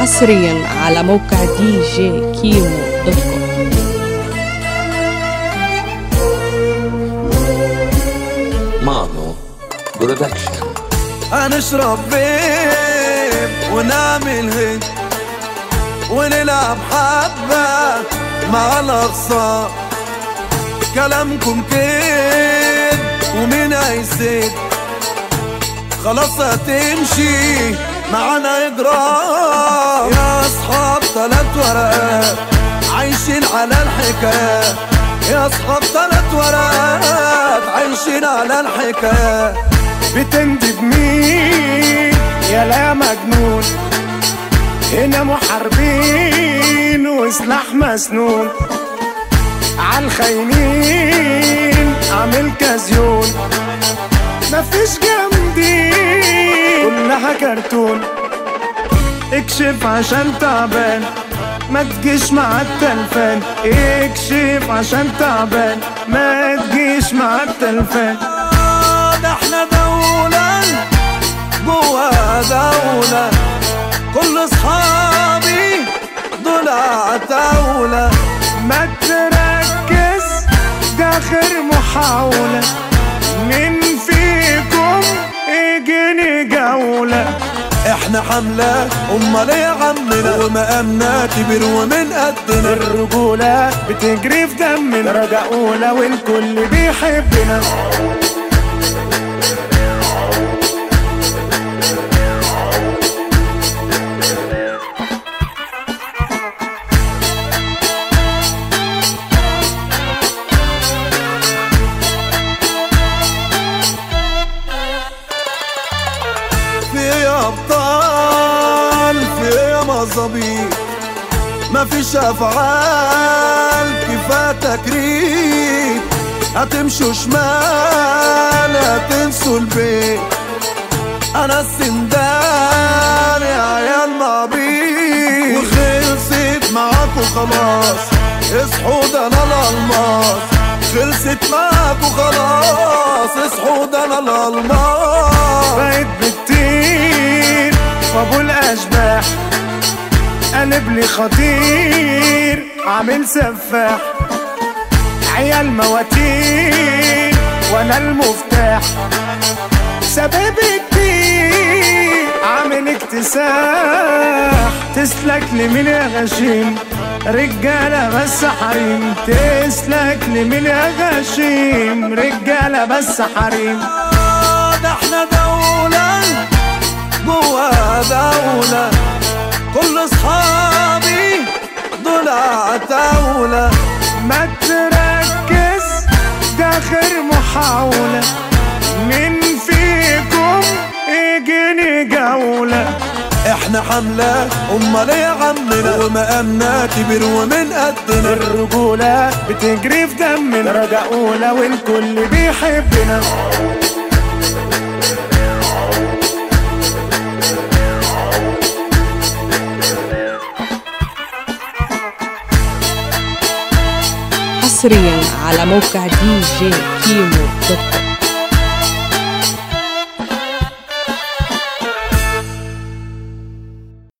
حصريا على موقع دي جي كيمو دوت كوم. مانو برودكشن هنشرب بيب ونعمل هيك ونلعب حبة مع الأقصى. كلامكم كده ومين هيسد خلاص هتمشي معانا اجرام يا أصحاب تلات ورقات عايشين على الحكايات يا أصحاب تلات ورقات عايشين على الحكايات بتندب مين؟ يا لا مجنون. هنا محاربين وسلاح مسنون. عالخاينين عامل كازيون. مفيش جامدين كلها كرتون اكشف عشان تعبان. ما تجيش مع التلفان. اكشف عشان تعبان. ما تجيش مع التلفان. ده إحنا دولة جوا دولة. كل اصحابي دول عتاولة. ما تركز ده آخر محاولة. فيكم يجيني جولة إحنا حملة أمال إيه يا عمنا. ومقامنا كبير ومن قدنا. الرجولة بتجري في دمنا. درجة أولى والكل بيحبنا. يا مظابيط مفيش افعال كفايه تكريم هتمشوا شمال هتنسوا البيت. أنا السندان يا عيال معبيد وخلصت معاكوا خلاص اصحوا ده أنا الألماس. خلصت معاكوا خلاص اصحوا ده أنا الألماس. قلب لي خطير عامل سفاح. عيال مواتير وأنا المفتاح. سبب كتير عامل اكتساح. تسلك لي من يا غشيم رجالة بس حريم. تسلك لي من يا غشيم رجالة بس حريم. دول عتاولة ما تركز ده آخر محاولة. مين فيكم يجيني جولة إحنا حملة أمال يا عمنا. ومقامنا كبير ومن قدنا. الرجولة بتجري في دمنا. درجة أولى والكل بيحبنا. حصريا على موقع دي جي كيمو دوت